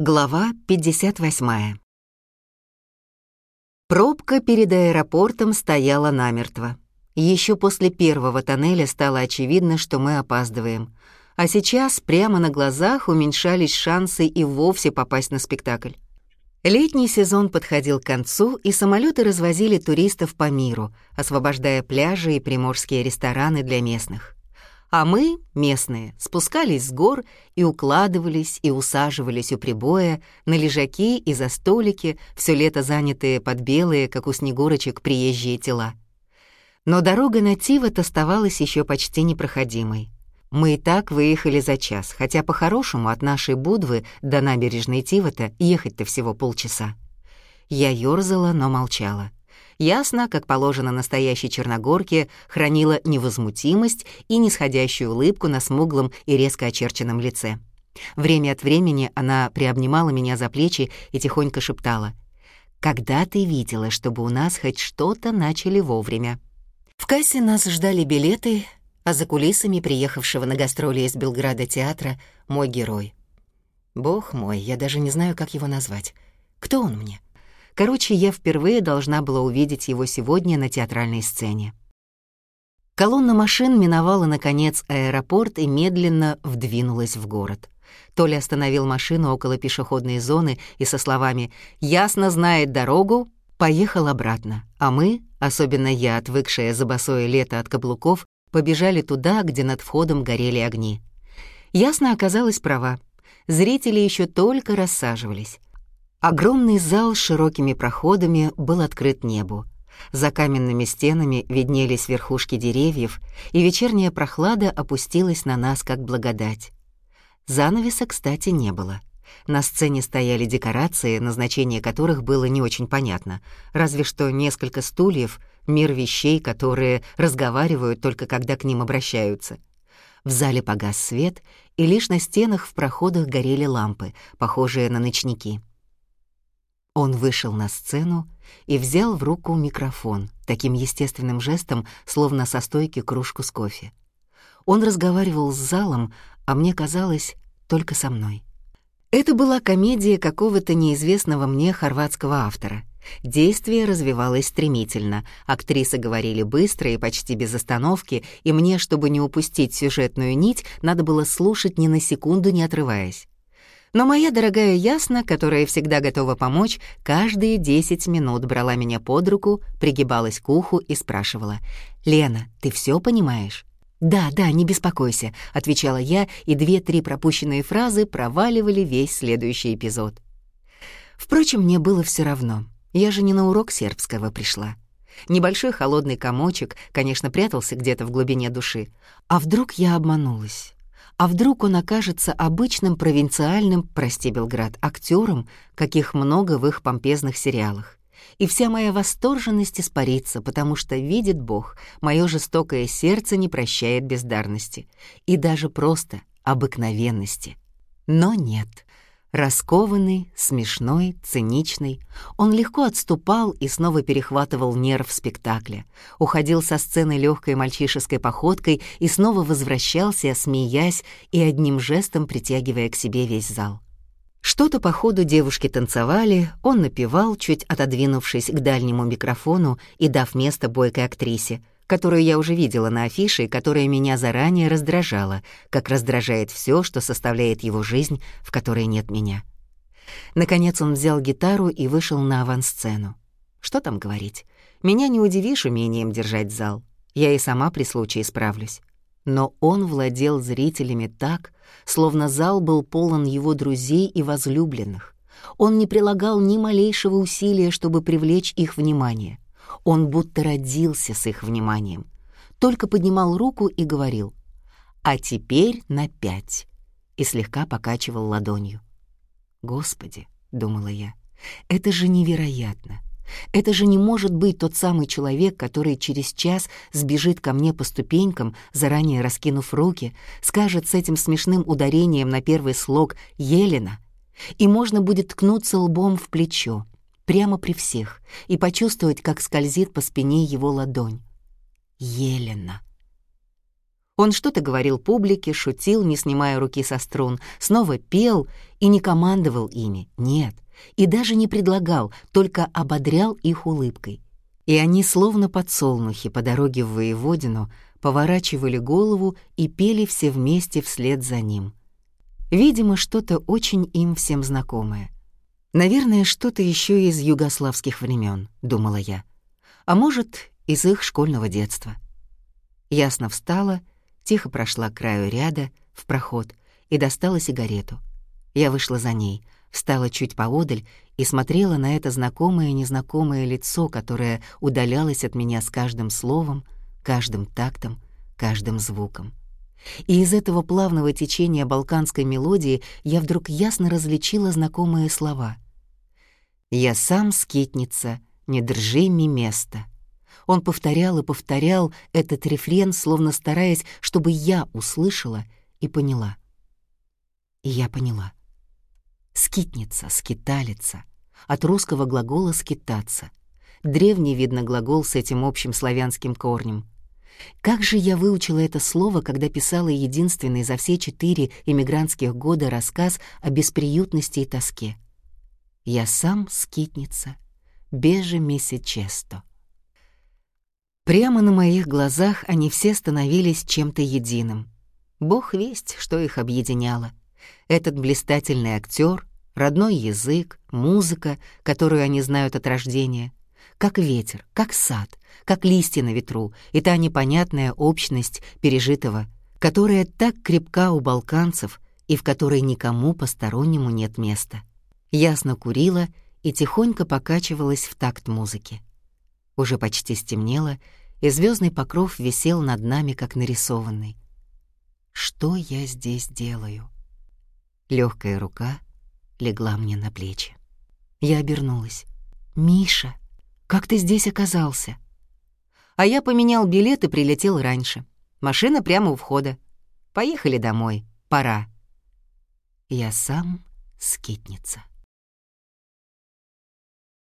Глава 58. Пробка перед аэропортом стояла намертво. Еще после первого тоннеля стало очевидно, что мы опаздываем. А сейчас прямо на глазах уменьшались шансы и вовсе попасть на спектакль. Летний сезон подходил к концу, и самолеты развозили туристов по миру, освобождая пляжи и приморские рестораны для местных. А мы, местные, спускались с гор и укладывались и усаживались у прибоя на лежаки и за столики, все лето занятые под белые, как у снегурочек, приезжие тела. Но дорога на Тивот оставалась еще почти непроходимой. Мы и так выехали за час, хотя по-хорошему от нашей Будвы до набережной Тивота ехать-то всего полчаса. Я ёрзала, но молчала ясно, как положено настоящей черногорке, хранила невозмутимость и нисходящую улыбку на смуглом и резко очерченном лице. Время от времени она приобнимала меня за плечи и тихонько шептала. «Когда ты видела, чтобы у нас хоть что-то начали вовремя?» В кассе нас ждали билеты, а за кулисами приехавшего на гастроли из Белграда театра мой герой. Бог мой, я даже не знаю, как его назвать. Кто он мне? Короче, я впервые должна была увидеть его сегодня на театральной сцене. Колонна машин миновала, наконец, аэропорт и медленно вдвинулась в город. Толя остановил машину около пешеходной зоны и со словами «Ясно знает дорогу», поехал обратно, а мы, особенно я, отвыкшая за босое лето от каблуков, побежали туда, где над входом горели огни. Ясно оказалась права. Зрители еще только рассаживались. Огромный зал с широкими проходами был открыт небу. За каменными стенами виднелись верхушки деревьев, и вечерняя прохлада опустилась на нас, как благодать. Занавеса, кстати, не было. На сцене стояли декорации, назначение которых было не очень понятно, разве что несколько стульев, мир вещей, которые разговаривают только когда к ним обращаются. В зале погас свет, и лишь на стенах в проходах горели лампы, похожие на ночники. Он вышел на сцену и взял в руку микрофон, таким естественным жестом, словно со стойки кружку с кофе. Он разговаривал с залом, а мне казалось, только со мной. Это была комедия какого-то неизвестного мне хорватского автора. Действие развивалось стремительно, актрисы говорили быстро и почти без остановки, и мне, чтобы не упустить сюжетную нить, надо было слушать ни на секунду не отрываясь. Но моя дорогая Ясна, которая всегда готова помочь, каждые десять минут брала меня под руку, пригибалась к уху и спрашивала. «Лена, ты все понимаешь?» «Да, да, не беспокойся», — отвечала я, и две-три пропущенные фразы проваливали весь следующий эпизод. Впрочем, мне было все равно. Я же не на урок сербского пришла. Небольшой холодный комочек, конечно, прятался где-то в глубине души. А вдруг я обманулась? А вдруг он окажется обычным провинциальным, прости, Белград, актером, каких много в их помпезных сериалах? И вся моя восторженность испарится, потому что, видит Бог, мое жестокое сердце не прощает бездарности и даже просто обыкновенности. Но нет — Раскованный, смешной, циничный, он легко отступал и снова перехватывал нерв спектакля, уходил со сцены легкой мальчишеской походкой и снова возвращался, смеясь и одним жестом притягивая к себе весь зал. Что-то по ходу девушки танцевали, он напевал, чуть отодвинувшись к дальнему микрофону и дав место бойкой актрисе — которую я уже видела на афише и которая меня заранее раздражала, как раздражает все, что составляет его жизнь, в которой нет меня. Наконец он взял гитару и вышел на авансцену. Что там говорить? Меня не удивишь умением держать зал. Я и сама при случае справлюсь. Но он владел зрителями так, словно зал был полон его друзей и возлюбленных. Он не прилагал ни малейшего усилия, чтобы привлечь их внимание — он будто родился с их вниманием. Только поднимал руку и говорил «А теперь на пять» и слегка покачивал ладонью. «Господи», — думала я, — «это же невероятно! Это же не может быть тот самый человек, который через час сбежит ко мне по ступенькам, заранее раскинув руки, скажет с этим смешным ударением на первый слог «Елена», и можно будет ткнуться лбом в плечо, прямо при всех и почувствовать, как скользит по спине его ладонь. Елена. Он что-то говорил публике, шутил, не снимая руки со струн, снова пел и не командовал ими, нет, и даже не предлагал, только ободрял их улыбкой. И они, словно подсолнухи по дороге в Воеводину, поворачивали голову и пели все вместе вслед за ним. Видимо, что-то очень им всем знакомое. Наверное, что-то еще из югославских времен, думала я. А может, из их школьного детства. Ясно встала тихо прошла к краю ряда, в проход, и достала сигарету. Я вышла за ней, встала чуть поодаль и смотрела на это знакомое и незнакомое лицо, которое удалялось от меня с каждым словом, каждым тактом, каждым звуком. И из этого плавного течения балканской мелодии я вдруг ясно различила знакомые слова. «Я сам скитница, не держи ми место», он повторял и повторял этот рефрен, словно стараясь, чтобы я услышала и поняла. И я поняла. Скитница, скиталица. От русского глагола «скитаться». Древний, видно, глагол с этим общим славянским корнем. Как же я выучила это слово, когда писала единственный за все четыре иммигрантских года рассказ о бесприютности и тоске. «Я сам скитница, беже месячесто». Прямо на моих глазах они все становились чем-то единым. Бог весть, что их объединяло. Этот блистательный актер, родной язык, музыка, которую они знают от рождения, как ветер, как сад, как листья на ветру, и та непонятная общность пережитого, которая так крепка у балканцев и в которой никому постороннему нет места. Ясно курила и тихонько покачивалась в такт музыки. Уже почти стемнело, и звездный покров висел над нами, как нарисованный. Что я здесь делаю? Легкая рука легла мне на плечи. Я обернулась. «Миша, как ты здесь оказался?» А я поменял билет и прилетел раньше. Машина прямо у входа. Поехали домой. Пора. Я сам скитница.